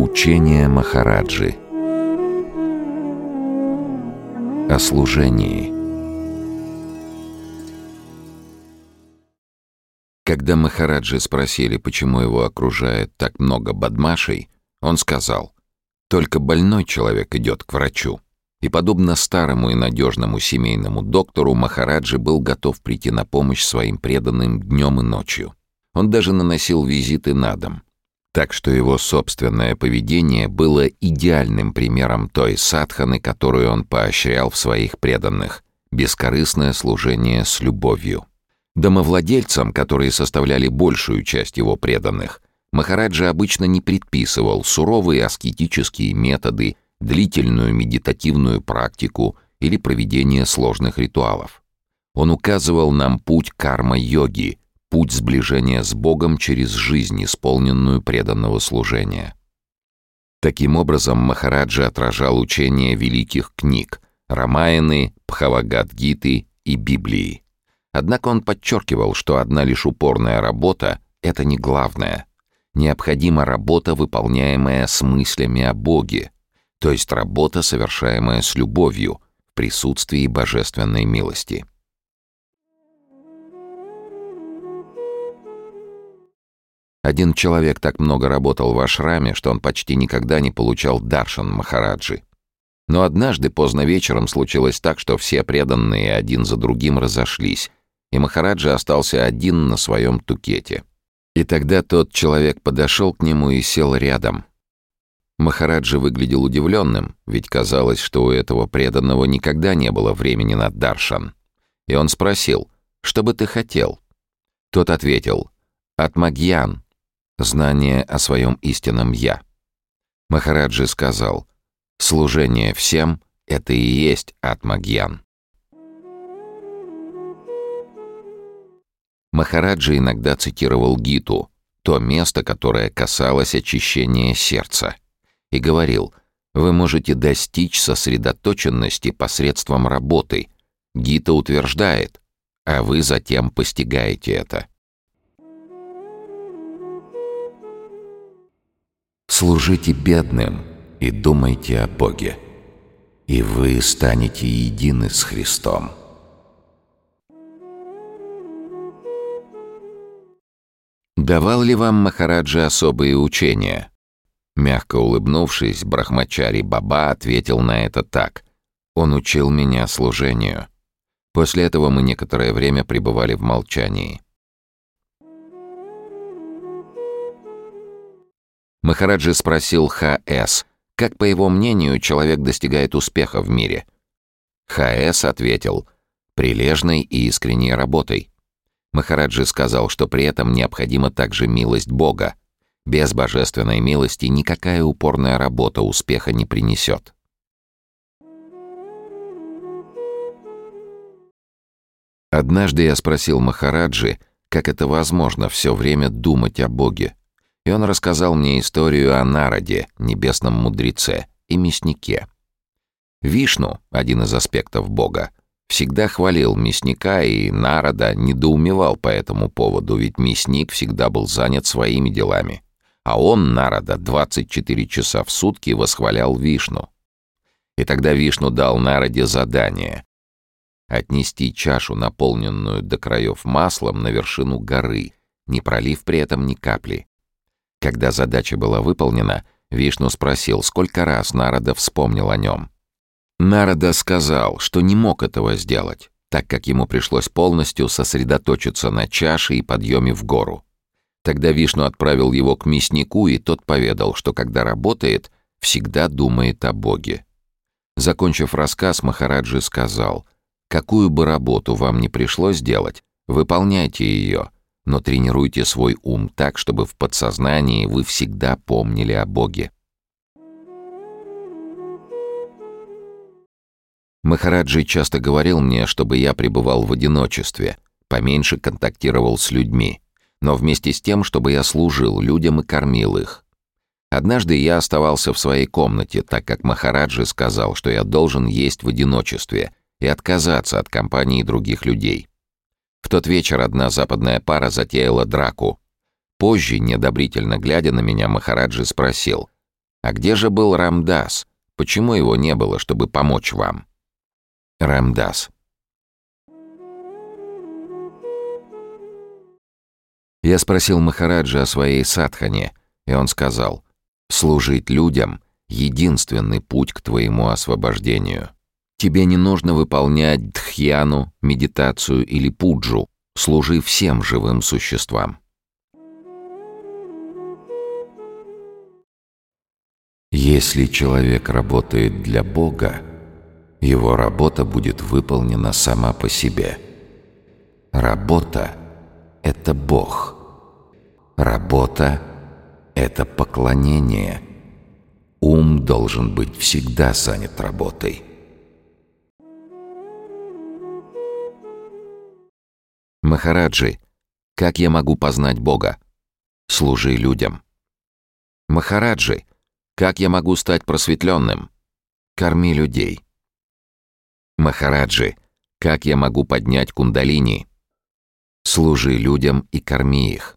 Учение Махараджи О служении Когда Махараджи спросили, почему его окружает так много бадмашей, он сказал, «Только больной человек идет к врачу». И, подобно старому и надежному семейному доктору, Махараджи был готов прийти на помощь своим преданным днем и ночью. Он даже наносил визиты на дом. Так что его собственное поведение было идеальным примером той садханы, которую он поощрял в своих преданных — бескорыстное служение с любовью. Домовладельцам, которые составляли большую часть его преданных, Махараджа обычно не предписывал суровые аскетические методы, длительную медитативную практику или проведение сложных ритуалов. Он указывал нам путь карма-йоги, путь сближения с Богом через жизнь, исполненную преданного служения. Таким образом, Махараджа отражал учение великих книг — Рамаяны, Пхавагадгиты и Библии. Однако он подчеркивал, что одна лишь упорная работа — это не главное. Необходима работа, выполняемая с мыслями о Боге, то есть работа, совершаемая с любовью, в присутствии божественной милости. Один человек так много работал в ашраме, что он почти никогда не получал даршан Махараджи. Но однажды поздно вечером случилось так, что все преданные один за другим разошлись, и Махараджа остался один на своем тукете. И тогда тот человек подошел к нему и сел рядом. Махараджа выглядел удивленным, ведь казалось, что у этого преданного никогда не было времени на даршан. И он спросил, «Что бы ты хотел?» Тот ответил, «Атмагьян, знание о своем истинном «я». Махараджи сказал, «Служение всем — это и есть Атмагьян». Махараджи иногда цитировал Гиту, то место, которое касалось очищения сердца, и говорил, «Вы можете достичь сосредоточенности посредством работы. Гита утверждает, а вы затем постигаете это». Служите бедным и думайте о Боге, и вы станете едины с Христом. Давал ли вам Махараджа особые учения? Мягко улыбнувшись, Брахмачари Баба ответил на это так. Он учил меня служению. После этого мы некоторое время пребывали в молчании. Махараджи спросил Х.С., как, по его мнению, человек достигает успеха в мире. Х.С. ответил, прилежной и искренней работой. Махараджи сказал, что при этом необходима также милость Бога. Без божественной милости никакая упорная работа успеха не принесет. Однажды я спросил Махараджи, как это возможно все время думать о Боге. И он рассказал мне историю о Народе, небесном мудреце, и мяснике. Вишну, один из аспектов Бога, всегда хвалил мясника, и Народа недоумевал по этому поводу, ведь мясник всегда был занят своими делами. А он, Народа, 24 часа в сутки восхвалял Вишну. И тогда Вишну дал Народе задание — отнести чашу, наполненную до краев маслом, на вершину горы, не пролив при этом ни капли. Когда задача была выполнена, Вишну спросил, сколько раз Народа вспомнил о нем. Народа сказал, что не мог этого сделать, так как ему пришлось полностью сосредоточиться на чаше и подъеме в гору. Тогда Вишну отправил его к мяснику, и тот поведал, что когда работает, всегда думает о Боге. Закончив рассказ, Махараджи сказал, «Какую бы работу вам ни пришлось делать, выполняйте ее, но тренируйте свой ум так, чтобы в подсознании вы всегда помнили о Боге. Махараджи часто говорил мне, чтобы я пребывал в одиночестве, поменьше контактировал с людьми, но вместе с тем, чтобы я служил людям и кормил их. Однажды я оставался в своей комнате, так как Махараджи сказал, что я должен есть в одиночестве и отказаться от компании других людей. В тот вечер одна западная пара затеяла драку. Позже, неодобрительно глядя на меня, Махараджи спросил, А где же был Рамдас? Почему его не было, чтобы помочь вам? Рамдас. Я спросил Махараджа о своей садхане, и он сказал, «Служить людям — единственный путь к твоему освобождению. Тебе не нужно выполнять дхьяну, медитацию или пуджу, служи всем живым существам». Если человек работает для Бога, его работа будет выполнена сама по себе. Работа — это Бог. Работа — это поклонение. Ум должен быть всегда занят работой. Махараджи, как я могу познать Бога? Служи людям. Махараджи, как я могу стать просветленным? Корми людей. Махараджи, как я могу поднять кундалини? Служи людям и корми их.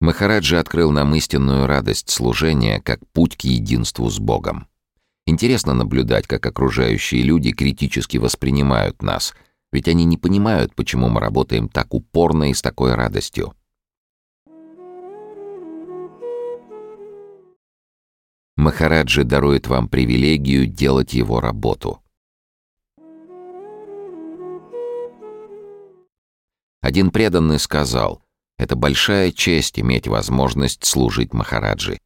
Махараджи открыл нам истинную радость служения как путь к единству с Богом. Интересно наблюдать, как окружающие люди критически воспринимают нас, ведь они не понимают, почему мы работаем так упорно и с такой радостью. Махараджи дарует вам привилегию делать его работу. Один преданный сказал, «Это большая честь иметь возможность служить Махараджи.